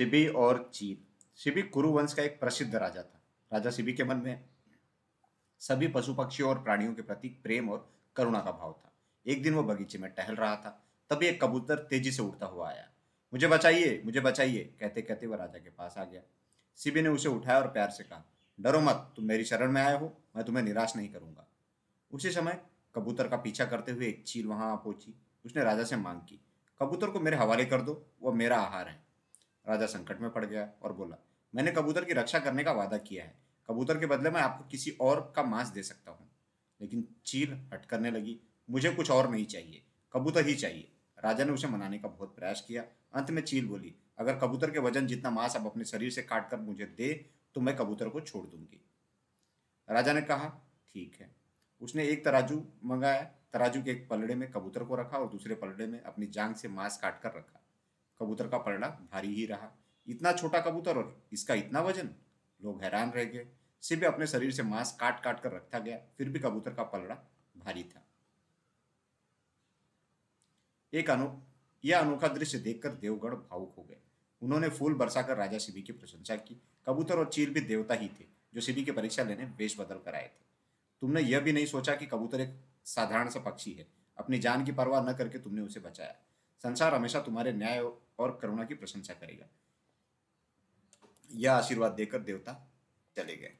शिबी और चील शिबी कुरुवंश का एक प्रसिद्ध राजा था। राजा शिबी के मन में सभी पशु पक्षियों और प्राणियों के प्रति प्रेम और करुणा का भाव था। एक दिन वो बगीचे में टहल रहा था। तभी एक कबूतर तेज़ी से उड़ता हुआ आया। मुझे बचाइए मुझे बचाइए कहते कहते वह राजा के पास आ गया। शिबी ने उसे उठाया और प्यार से कहा, डरो मत, तुम मेरी शरण में आए हो, मैं तुम्हें निराश नहीं करूँगा। उसी समय कबूतर का पीछा करते हुए एक चील वहाँ पहुँची। उसने राजा से मांग की, कबूतर को मेरे हवाले कर दो वह मेरा आहार है। राजा संकट में पड़ गया और बोला, मैंने कबूतर की रक्षा करने का वादा किया है। कबूतर के बदले मैं आपको किसी और का मांस दे सकता हूँ। लेकिन चील हट करने लगी, मुझे कुछ और नहीं चाहिए, कबूतर ही चाहिए। राजा ने उसे मनाने का बहुत प्रयास किया। अंत में चील बोली, अगर कबूतर के वज़न जितना मांस आप अपने शरीर से काट कर मुझे दे तो मैं कबूतर को छोड़ दूँगी। राजा ने कहा, ठीक है। उसने एक तराजू मंगाया। तराजू के एक पलड़े में कबूतर को रखा और दूसरे पलड़े में अपनी जांग से मांस काट कर रखा। कबूतर का पलड़ा भारी ही रहा। इतना छोटा कबूतर और इसका इतना वज़न? लोग हैरान रह गए। सिर्फ़ अपने शरीर से मांस काट काट कर रखा गया, फिर भी कबूतर का पलड़ा भारी था। एक अनु, यह अनोखा दृश्य देखकर देवगढ़ भावुक हो गए। उन्होंने फूल बरसाकर राजा शिबी की प्रशंसा की। कबूतर और चील भी देवता ही थे, जो शिबी की परीक्षा लेने वेश बदल कर आए थे। तुमने यह भी नहीं सोचा कि कबूतर एक साधारण सा पक्षी है? अपनी जान की परवाह न करके तुमने उसे बचाया। संसार हमेशा तुम्हारे न्याय और करुणा की प्रशंसा करेगा। यह आशीर्वाद देकर देवता चले गए।